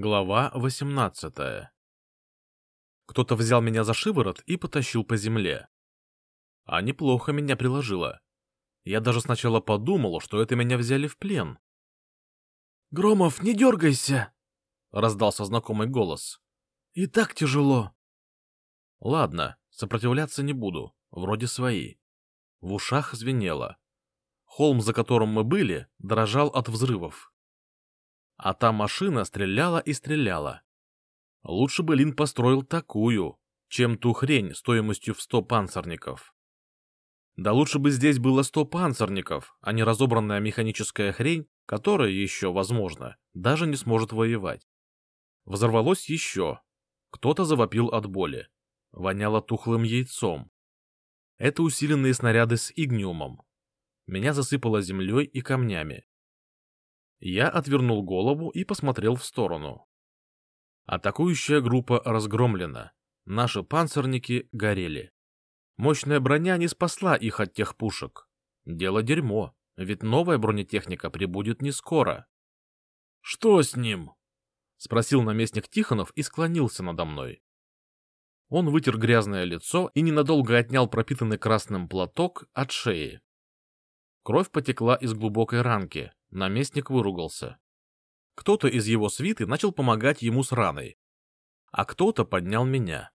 Глава 18 Кто-то взял меня за шиворот и потащил по земле. А неплохо меня приложило. Я даже сначала подумал, что это меня взяли в плен. «Громов, не дергайся!» — раздался знакомый голос. «И так тяжело». Ладно, сопротивляться не буду, вроде свои. В ушах звенело. Холм, за которым мы были, дрожал от взрывов. А та машина стреляла и стреляла. Лучше бы Лин построил такую, чем ту хрень стоимостью в сто панцирников. Да лучше бы здесь было сто панцирников, а не разобранная механическая хрень, которая еще, возможно, даже не сможет воевать. Взорвалось еще. Кто-то завопил от боли. Воняло тухлым яйцом. Это усиленные снаряды с игниумом. Меня засыпало землей и камнями. Я отвернул голову и посмотрел в сторону. Атакующая группа разгромлена. Наши панцирники горели. Мощная броня не спасла их от тех пушек. Дело дерьмо, ведь новая бронетехника прибудет не скоро. — Что с ним? — спросил наместник Тихонов и склонился надо мной. Он вытер грязное лицо и ненадолго отнял пропитанный красным платок от шеи. Кровь потекла из глубокой ранки, Наместник выругался. Кто-то из его свиты начал помогать ему с раной, а кто-то поднял меня.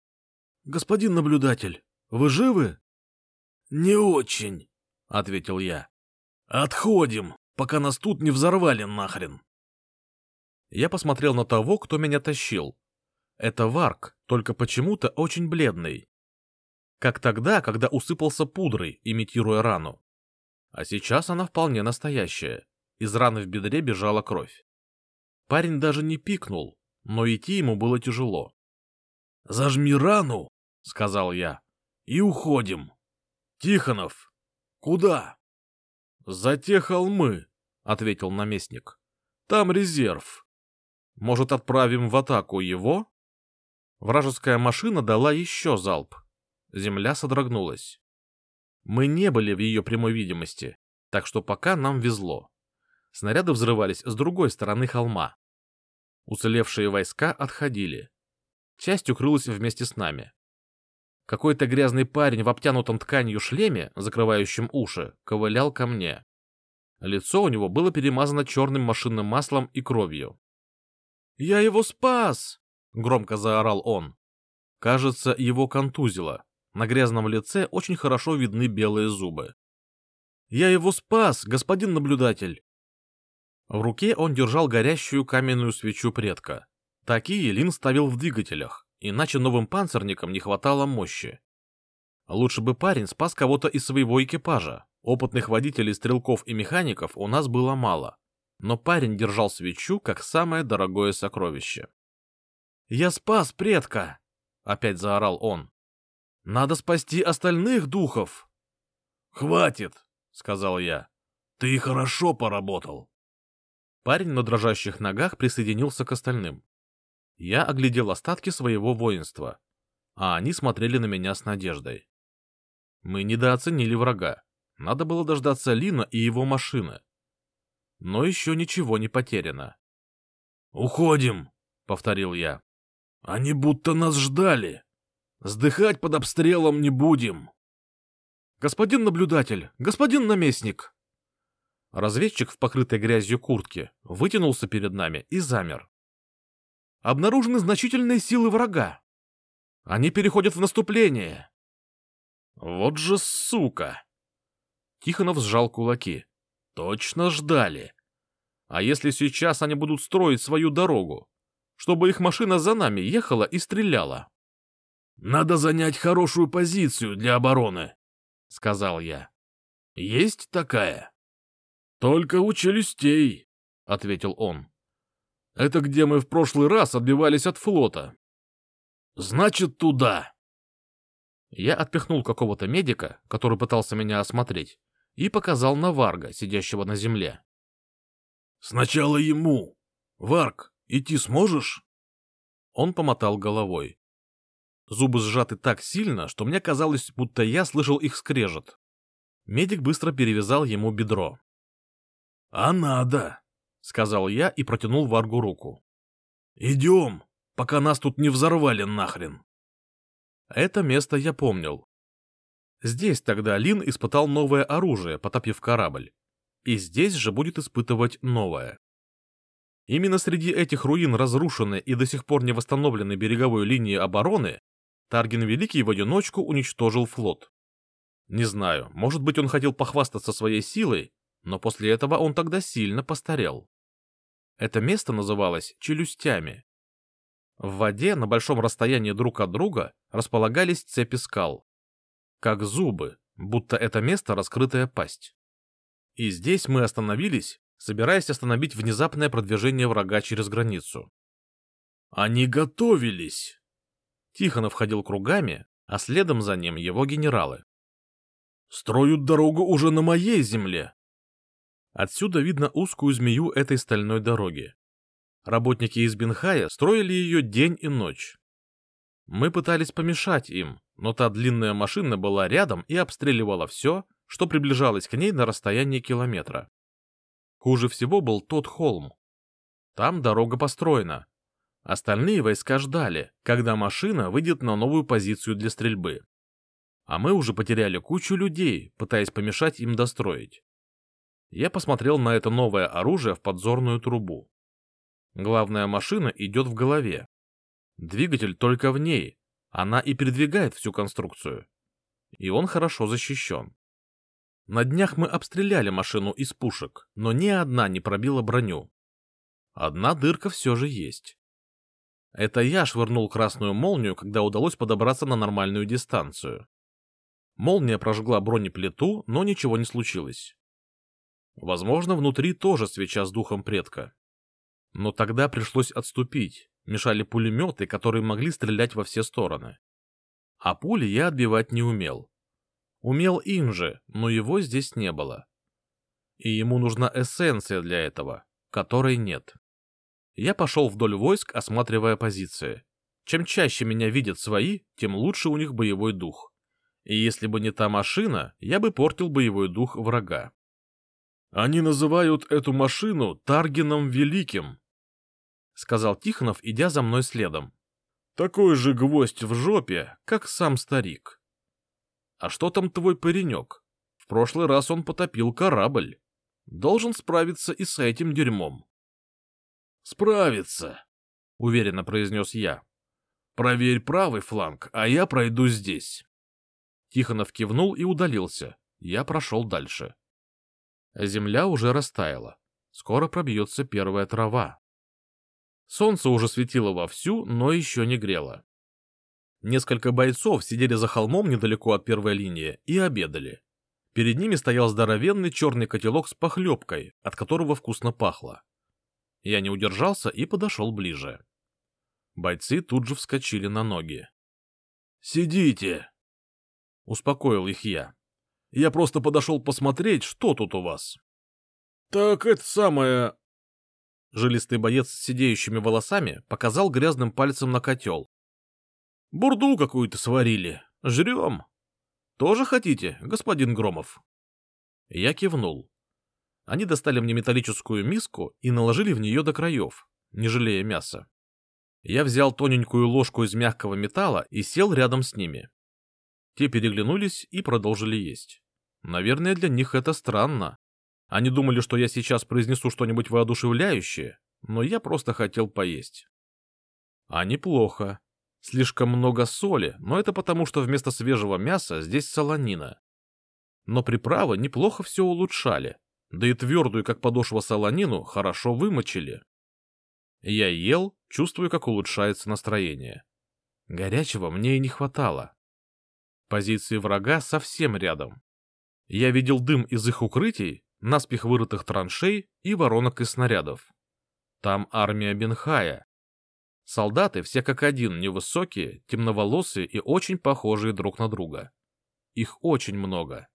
— Господин наблюдатель, вы живы? — Не очень, — ответил я. — Отходим, пока нас тут не взорвали нахрен. Я посмотрел на того, кто меня тащил. Это Варк, только почему-то очень бледный. Как тогда, когда усыпался пудрой, имитируя рану. А сейчас она вполне настоящая. Из раны в бедре бежала кровь. Парень даже не пикнул, но идти ему было тяжело. — Зажми рану, — сказал я, — и уходим. — Тихонов, куда? — За те холмы, — ответил наместник. — Там резерв. Может, отправим в атаку его? Вражеская машина дала еще залп. Земля содрогнулась. Мы не были в ее прямой видимости, так что пока нам везло. Снаряды взрывались с другой стороны холма. Уцелевшие войска отходили. Часть укрылась вместе с нами. Какой-то грязный парень в обтянутом тканью шлеме, закрывающем уши, ковылял ко мне. Лицо у него было перемазано черным машинным маслом и кровью. «Я его спас!» — громко заорал он. Кажется, его контузило. На грязном лице очень хорошо видны белые зубы. «Я его спас, господин наблюдатель!» В руке он держал горящую каменную свечу предка. Такие Лин ставил в двигателях, иначе новым панцирникам не хватало мощи. Лучше бы парень спас кого-то из своего экипажа. Опытных водителей, стрелков и механиков у нас было мало. Но парень держал свечу как самое дорогое сокровище. «Я спас предка!» — опять заорал он. Надо спасти остальных духов. — Хватит, — сказал я. — Ты хорошо поработал. Парень на дрожащих ногах присоединился к остальным. Я оглядел остатки своего воинства, а они смотрели на меня с надеждой. Мы недооценили врага. Надо было дождаться Лина и его машины. Но еще ничего не потеряно. — Уходим, — повторил я. — Они будто нас ждали. Сдыхать под обстрелом не будем. Господин наблюдатель, господин наместник. Разведчик в покрытой грязью куртке вытянулся перед нами и замер. Обнаружены значительные силы врага. Они переходят в наступление. Вот же сука! Тихонов сжал кулаки. Точно ждали. А если сейчас они будут строить свою дорогу, чтобы их машина за нами ехала и стреляла? Надо занять хорошую позицию для обороны, — сказал я. — Есть такая? — Только у челюстей, — ответил он. — Это где мы в прошлый раз отбивались от флота. — Значит, туда. Я отпихнул какого-то медика, который пытался меня осмотреть, и показал на Варга, сидящего на земле. — Сначала ему. Варг, идти сможешь? Он помотал головой. Зубы сжаты так сильно, что мне казалось, будто я слышал их скрежет. Медик быстро перевязал ему бедро. — А надо, — сказал я и протянул Варгу руку. Идем, пока нас тут не взорвали нахрен. Это место я помнил. Здесь тогда Лин испытал новое оружие, потопив корабль. И здесь же будет испытывать новое. Именно среди этих руин разрушенной и до сих пор не восстановленной береговой линии обороны Тарген Великий в одиночку уничтожил флот. Не знаю, может быть он хотел похвастаться своей силой, но после этого он тогда сильно постарел. Это место называлось Челюстями. В воде на большом расстоянии друг от друга располагались цепи скал. Как зубы, будто это место раскрытая пасть. И здесь мы остановились, собираясь остановить внезапное продвижение врага через границу. Они готовились. Тихонов ходил кругами, а следом за ним его генералы. Строят дорогу уже на моей земле. Отсюда видно узкую змею этой стальной дороги. Работники из Бенхая строили ее день и ночь. Мы пытались помешать им, но та длинная машина была рядом и обстреливала все, что приближалось к ней на расстоянии километра. Хуже всего был тот холм. Там дорога построена. Остальные войска ждали, когда машина выйдет на новую позицию для стрельбы. А мы уже потеряли кучу людей, пытаясь помешать им достроить. Я посмотрел на это новое оружие в подзорную трубу. Главная машина идет в голове. Двигатель только в ней, она и передвигает всю конструкцию. И он хорошо защищен. На днях мы обстреляли машину из пушек, но ни одна не пробила броню. Одна дырка все же есть. Это я швырнул красную молнию, когда удалось подобраться на нормальную дистанцию. Молния прожгла бронеплиту, но ничего не случилось. Возможно, внутри тоже свеча с духом предка. Но тогда пришлось отступить, мешали пулеметы, которые могли стрелять во все стороны. А пули я отбивать не умел. Умел Инжи, но его здесь не было. И ему нужна эссенция для этого, которой нет. Я пошел вдоль войск, осматривая позиции. Чем чаще меня видят свои, тем лучше у них боевой дух. И если бы не та машина, я бы портил боевой дух врага. Они называют эту машину Таргином Великим, — сказал Тихонов, идя за мной следом. Такой же гвоздь в жопе, как сам старик. А что там твой паренек? В прошлый раз он потопил корабль. Должен справиться и с этим дерьмом. Справится, — уверенно произнес я. Проверь правый фланг, а я пройду здесь. Тихонов кивнул и удалился. Я прошел дальше. Земля уже растаяла. Скоро пробьется первая трава. Солнце уже светило вовсю, но еще не грело. Несколько бойцов сидели за холмом недалеко от первой линии и обедали. Перед ними стоял здоровенный черный котелок с похлебкой, от которого вкусно пахло. Я не удержался и подошел ближе. Бойцы тут же вскочили на ноги. «Сидите!» — успокоил их я. «Я просто подошел посмотреть, что тут у вас». «Так это самое...» Жилистый боец с сидеющими волосами показал грязным пальцем на котел. «Бурду какую-то сварили. Жрем. Тоже хотите, господин Громов?» Я кивнул. Они достали мне металлическую миску и наложили в нее до краев, не жалея мяса. Я взял тоненькую ложку из мягкого металла и сел рядом с ними. Те переглянулись и продолжили есть. Наверное, для них это странно. Они думали, что я сейчас произнесу что-нибудь воодушевляющее, но я просто хотел поесть. А неплохо. Слишком много соли, но это потому, что вместо свежего мяса здесь солонина. Но приправы неплохо все улучшали, да и твердую, как подошва солонину, хорошо вымочили. Я ел, чувствуя, как улучшается настроение. Горячего мне и не хватало. Позиции врага совсем рядом. Я видел дым из их укрытий, наспех вырытых траншей и воронок из снарядов. Там армия Бенхая. Солдаты все как один, невысокие, темноволосые и очень похожие друг на друга. Их очень много.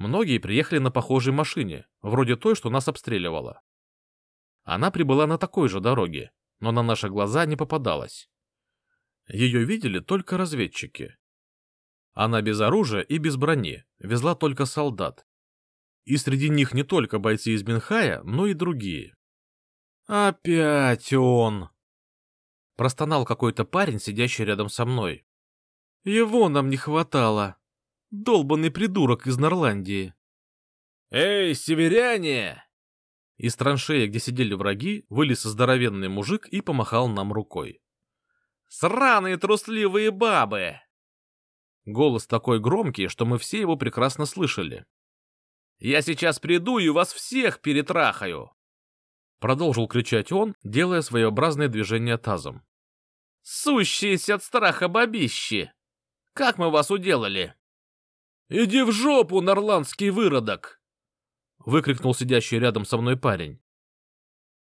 Многие приехали на похожей машине, вроде той, что нас обстреливала. Она прибыла на такой же дороге, но на наши глаза не попадалась. Ее видели только разведчики. Она без оружия и без брони, везла только солдат. И среди них не только бойцы из Бенхая, но и другие. «Опять он!» Простонал какой-то парень, сидящий рядом со мной. Его нам не хватало. Долбанный придурок из Норландии. «Эй, северяне!» Из траншеи, где сидели враги, вылез здоровенный мужик и помахал нам рукой. «Сраные трусливые бабы!» Голос такой громкий, что мы все его прекрасно слышали. «Я сейчас приду и вас всех перетрахаю!» Продолжил кричать он, делая своеобразное движение тазом. «Сущиеся от страха бабищи! Как мы вас уделали?» «Иди в жопу, норландский выродок!» Выкрикнул сидящий рядом со мной парень.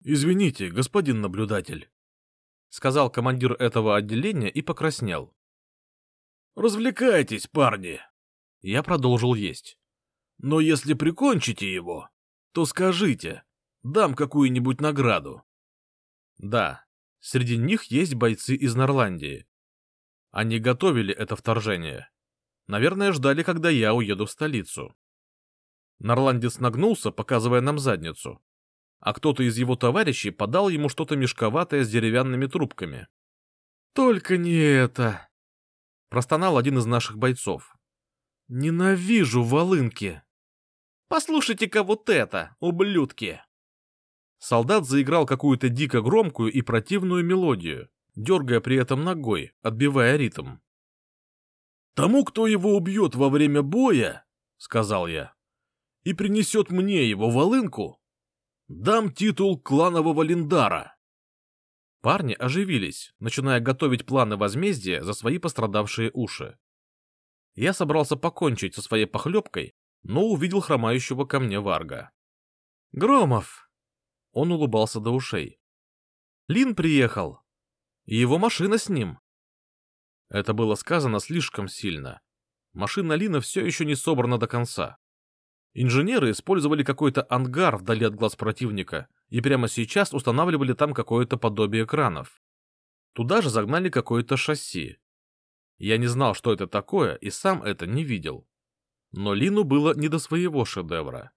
«Извините, господин наблюдатель», — сказал командир этого отделения и покраснел. «Развлекайтесь, парни!» Я продолжил есть. «Но если прикончите его, то скажите, дам какую-нибудь награду». Да, среди них есть бойцы из Норландии. Они готовили это вторжение. Наверное, ждали, когда я уеду в столицу. Норландец нагнулся, показывая нам задницу, а кто-то из его товарищей подал ему что-то мешковатое с деревянными трубками. «Только не это!» — простонал один из наших бойцов. «Ненавижу волынки!» «Послушайте-ка вот это, ублюдки!» Солдат заиграл какую-то дико громкую и противную мелодию, дергая при этом ногой, отбивая ритм. «Тому, кто его убьет во время боя, — сказал я, — и принесет мне его волынку, дам титул кланового линдара». Парни оживились, начиная готовить планы возмездия за свои пострадавшие уши. Я собрался покончить со своей похлебкой, но увидел хромающего ко мне Варга. «Громов!» Он улыбался до ушей. «Лин приехал. И его машина с ним». Это было сказано слишком сильно. Машина Лина все еще не собрана до конца. Инженеры использовали какой-то ангар вдали от глаз противника и прямо сейчас устанавливали там какое-то подобие кранов. Туда же загнали какое-то шасси. Я не знал, что это такое, и сам это не видел. Но Лину было не до своего шедевра.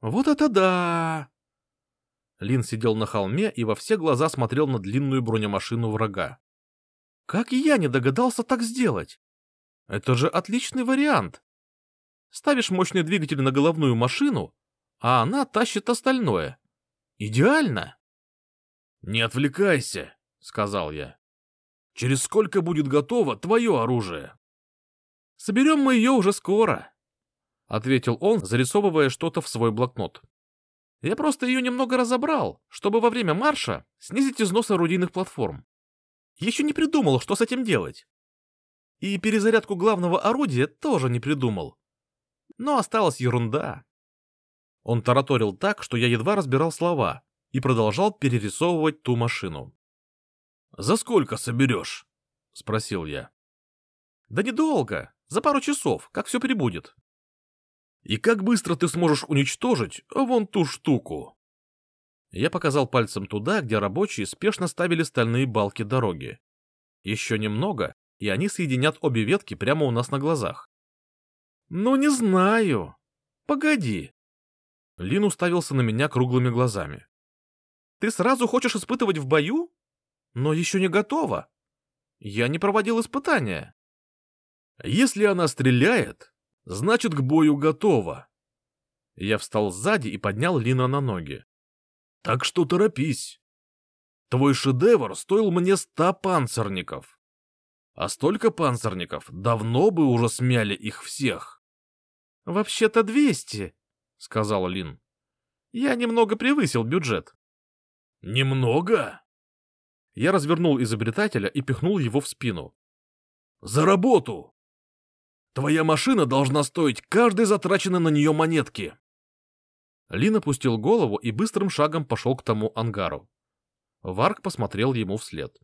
«Вот это да!» Лин сидел на холме и во все глаза смотрел на длинную бронемашину врага. «Как я не догадался так сделать? Это же отличный вариант. Ставишь мощный двигатель на головную машину, а она тащит остальное. Идеально!» «Не отвлекайся», — сказал я. «Через сколько будет готово твое оружие?» «Соберем мы ее уже скоро», — ответил он, зарисовывая что-то в свой блокнот. Я просто ее немного разобрал, чтобы во время марша снизить износ орудийных платформ. Еще не придумал, что с этим делать. И перезарядку главного орудия тоже не придумал. Но осталась ерунда. Он тараторил так, что я едва разбирал слова и продолжал перерисовывать ту машину. «За сколько соберешь?» — спросил я. «Да недолго, за пару часов, как все прибудет». И как быстро ты сможешь уничтожить вон ту штуку? Я показал пальцем туда, где рабочие спешно ставили стальные балки дороги. Еще немного, и они соединят обе ветки прямо у нас на глазах. Ну, не знаю. Погоди. Лин уставился на меня круглыми глазами. Ты сразу хочешь испытывать в бою? Но еще не готова. Я не проводил испытания. Если она стреляет, Значит, к бою готово. Я встал сзади и поднял Лина на ноги. Так что торопись. Твой шедевр стоил мне ста панцирников. А столько панцирников давно бы уже смяли их всех. — Вообще-то двести, — сказал Лин. — Я немного превысил бюджет. — Немного? Я развернул изобретателя и пихнул его в спину. — За работу! Твоя машина должна стоить каждой затраченной на нее монетки. Лин опустил голову и быстрым шагом пошел к тому ангару. Варк посмотрел ему вслед.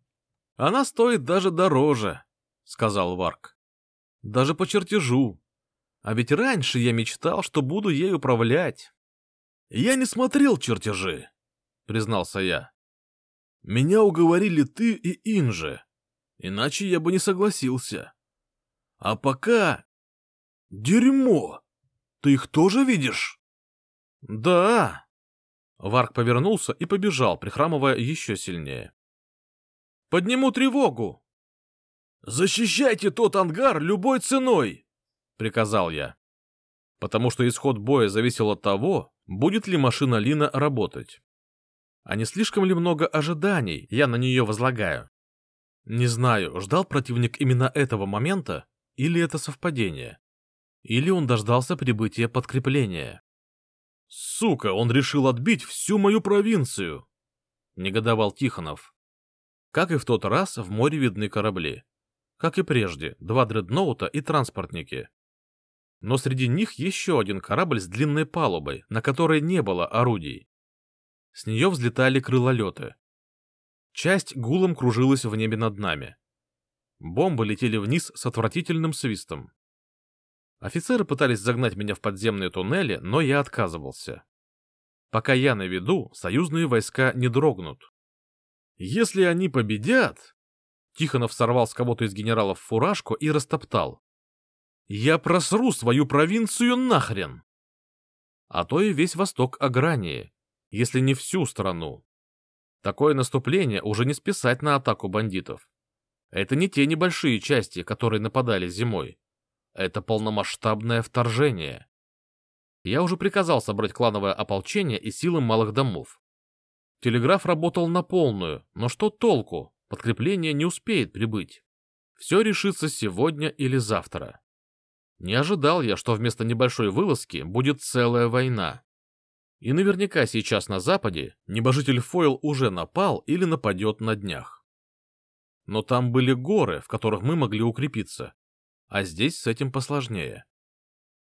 — Она стоит даже дороже, — сказал Варк. — Даже по чертежу. А ведь раньше я мечтал, что буду ей управлять. — Я не смотрел чертежи, — признался я. — Меня уговорили ты и Инжи, иначе я бы не согласился. А пока... Дерьмо! Ты их тоже видишь? Да. Варк повернулся и побежал, прихрамывая еще сильнее. Подниму тревогу!» «Защищайте тот ангар любой ценой!» — приказал я. Потому что исход боя зависел от того, будет ли машина Лина работать. А не слишком ли много ожиданий я на нее возлагаю? Не знаю, ждал противник именно этого момента, или это совпадение. Или он дождался прибытия подкрепления. «Сука, он решил отбить всю мою провинцию!» — негодовал Тихонов. Как и в тот раз, в море видны корабли. Как и прежде, два дредноута и транспортники. Но среди них еще один корабль с длинной палубой, на которой не было орудий. С нее взлетали крылолеты. Часть гулом кружилась в небе над нами. Бомбы летели вниз с отвратительным свистом. Офицеры пытались загнать меня в подземные туннели, но я отказывался. Пока я на виду, союзные войска не дрогнут. Если они победят... Тихонов сорвал с кого-то из генералов фуражку и растоптал. Я просру свою провинцию нахрен! А то и весь восток Агрании, если не всю страну. Такое наступление уже не списать на атаку бандитов. Это не те небольшие части, которые нападали зимой. Это полномасштабное вторжение. Я уже приказал собрать клановое ополчение и силы малых домов. Телеграф работал на полную, но что толку? Подкрепление не успеет прибыть. Все решится сегодня или завтра. Не ожидал я, что вместо небольшой вылазки будет целая война. И наверняка сейчас на Западе небожитель Фойл уже напал или нападет на днях. Но там были горы, в которых мы могли укрепиться, а здесь с этим посложнее.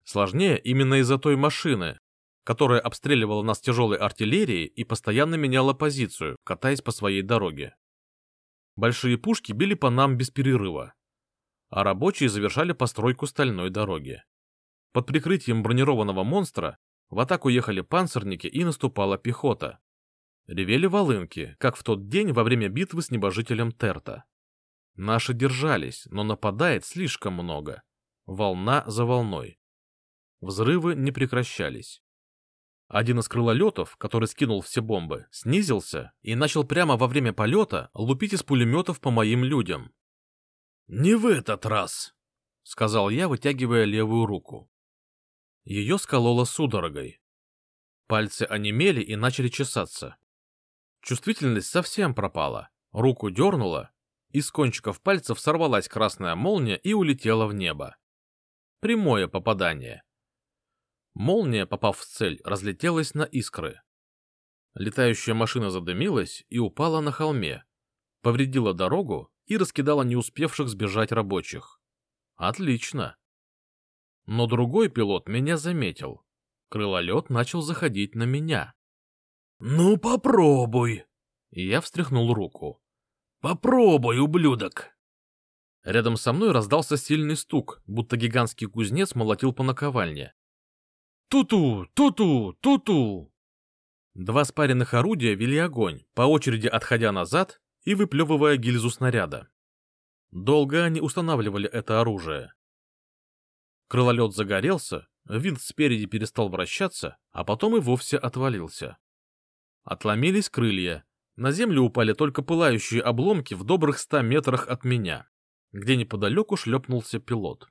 Сложнее именно из-за той машины, которая обстреливала нас тяжелой артиллерией и постоянно меняла позицию, катаясь по своей дороге. Большие пушки били по нам без перерыва, а рабочие завершали постройку стальной дороги. Под прикрытием бронированного монстра в атаку ехали панцирники и наступала пехота. Ревели волынки, как в тот день во время битвы с небожителем Терта. Наши держались, но нападает слишком много. Волна за волной. Взрывы не прекращались. Один из крылолетов, который скинул все бомбы, снизился и начал прямо во время полета лупить из пулеметов по моим людям. «Не в этот раз!» — сказал я, вытягивая левую руку. Ее скололо судорогой. Пальцы онемели и начали чесаться. Чувствительность совсем пропала. Руку дернуло, из кончиков пальцев сорвалась красная молния и улетела в небо. Прямое попадание. Молния, попав в цель, разлетелась на искры. Летающая машина задымилась и упала на холме, повредила дорогу и раскидала не успевших сбежать рабочих. Отлично. Но другой пилот меня заметил. Крылолет начал заходить на меня. «Ну, попробуй!» Я встряхнул руку. Попробуй, ублюдок. Рядом со мной раздался сильный стук, будто гигантский кузнец молотил по наковальне. Туту, туту, туту. Два спаренных орудия вели огонь, по очереди отходя назад и выплевывая гильзу снаряда. Долго они устанавливали это оружие. Крылолет загорелся, винт спереди перестал вращаться, а потом и вовсе отвалился. Отломились крылья, на землю упали только пылающие обломки в добрых ста метрах от меня, где неподалеку шлепнулся пилот.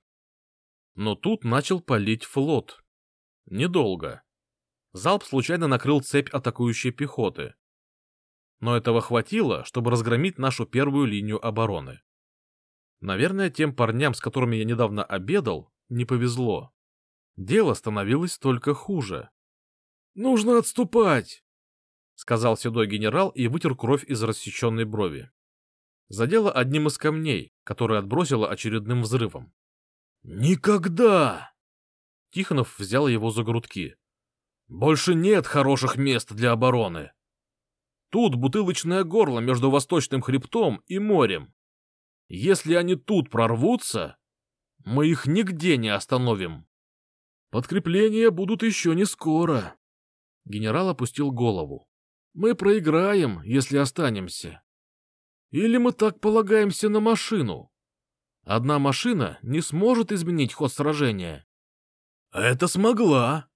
Но тут начал палить флот. Недолго. Залп случайно накрыл цепь атакующей пехоты. Но этого хватило, чтобы разгромить нашу первую линию обороны. Наверное, тем парням, с которыми я недавно обедал, не повезло. Дело становилось только хуже. «Нужно отступать!» Сказал седой генерал и вытер кровь из рассеченной брови. Задело одним из камней, который отбросило очередным взрывом. «Никогда!» Тихонов взял его за грудки. «Больше нет хороших мест для обороны. Тут бутылочное горло между восточным хребтом и морем. Если они тут прорвутся, мы их нигде не остановим. Подкрепления будут еще не скоро». Генерал опустил голову. Мы проиграем, если останемся. Или мы так полагаемся на машину? Одна машина не сможет изменить ход сражения. Это смогла.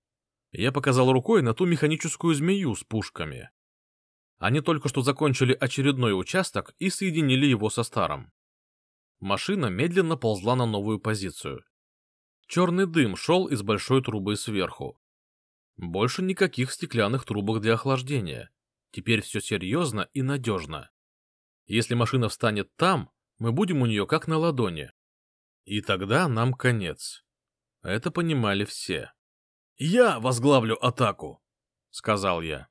Я показал рукой на ту механическую змею с пушками. Они только что закончили очередной участок и соединили его со старым. Машина медленно ползла на новую позицию. Черный дым шел из большой трубы сверху. Больше никаких стеклянных трубок для охлаждения. Теперь все серьезно и надежно. Если машина встанет там, мы будем у нее как на ладони. И тогда нам конец. Это понимали все. «Я возглавлю атаку», — сказал я.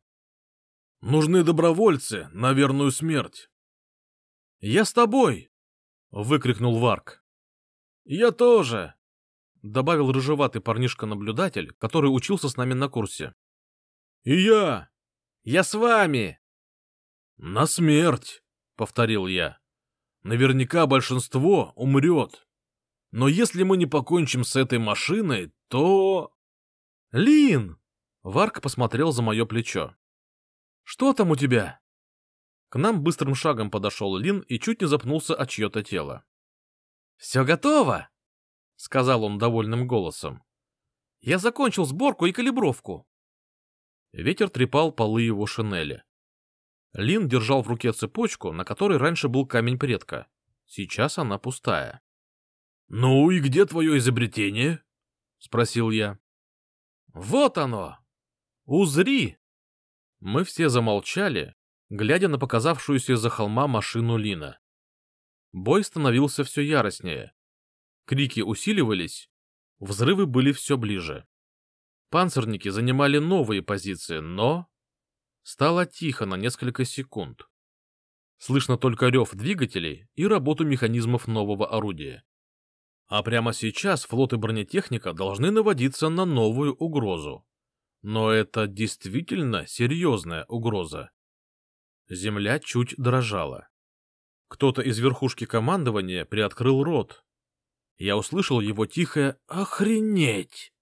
«Нужны добровольцы на верную смерть». «Я с тобой!» — выкрикнул Варк. «Я тоже!» — добавил рыжеватый парнишка-наблюдатель, который учился с нами на курсе. «И я!» «Я с вами!» «На смерть!» — повторил я. «Наверняка большинство умрет. Но если мы не покончим с этой машиной, то...» «Лин!» — Варк посмотрел за мое плечо. «Что там у тебя?» К нам быстрым шагом подошел Лин и чуть не запнулся от чье-то тело. «Все готово!» — сказал он довольным голосом. «Я закончил сборку и калибровку». Ветер трепал полы его шинели. Лин держал в руке цепочку, на которой раньше был камень предка. Сейчас она пустая. — Ну и где твое изобретение? — спросил я. — Вот оно! Узри! Мы все замолчали, глядя на показавшуюся из-за холма машину Лина. Бой становился все яростнее. Крики усиливались, взрывы были все ближе. Панцирники занимали новые позиции, но... Стало тихо на несколько секунд. Слышно только рев двигателей и работу механизмов нового орудия. А прямо сейчас флот и бронетехника должны наводиться на новую угрозу. Но это действительно серьезная угроза. Земля чуть дрожала. Кто-то из верхушки командования приоткрыл рот. Я услышал его тихое «Охренеть!»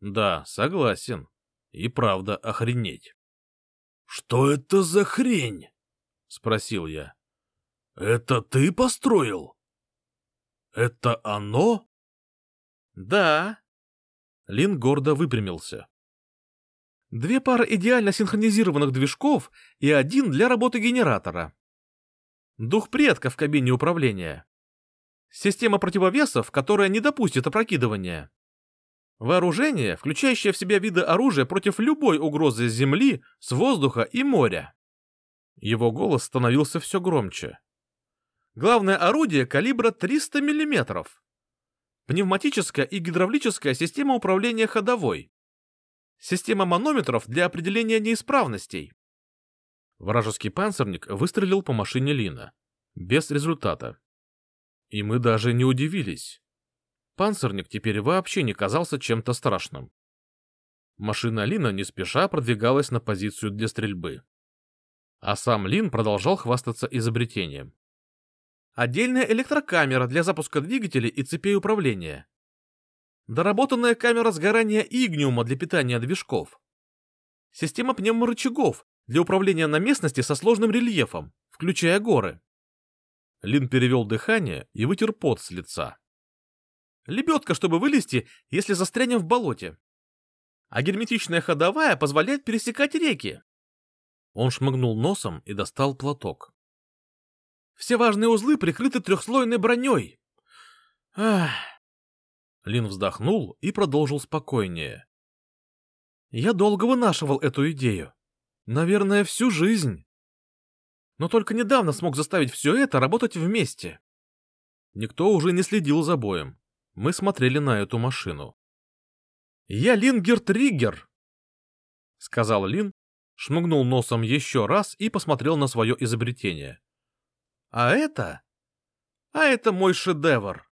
Да, согласен. И правда охренеть. — Что это за хрень? — спросил я. — Это ты построил? Это оно? — Да. Лин гордо выпрямился. Две пары идеально синхронизированных движков и один для работы генератора. Дух предка в кабине управления. Система противовесов, которая не допустит опрокидывания. Вооружение, включающее в себя виды оружия против любой угрозы с земли, с воздуха и моря. Его голос становился все громче. Главное орудие калибра 300 мм. Пневматическая и гидравлическая система управления ходовой. Система манометров для определения неисправностей. Вражеский панцирник выстрелил по машине Лина. Без результата. И мы даже не удивились. Панцирник теперь вообще не казался чем-то страшным. Машина Лина не спеша продвигалась на позицию для стрельбы. А сам Лин продолжал хвастаться изобретением. Отдельная электрокамера для запуска двигателей и цепей управления. Доработанная камера сгорания игниума для питания движков. Система пневморычагов для управления на местности со сложным рельефом, включая горы. Лин перевел дыхание и вытер пот с лица. Лебедка, чтобы вылезти, если застрянем в болоте. А герметичная ходовая позволяет пересекать реки. Он шмыгнул носом и достал платок. Все важные узлы прикрыты трехслойной броней. Ах. Лин вздохнул и продолжил спокойнее. Я долго вынашивал эту идею. Наверное, всю жизнь. Но только недавно смог заставить все это работать вместе. Никто уже не следил за боем. Мы смотрели на эту машину. «Я Лингер Триггер!» — сказал Лин, шмыгнул носом еще раз и посмотрел на свое изобретение. «А это? А это мой шедевр!»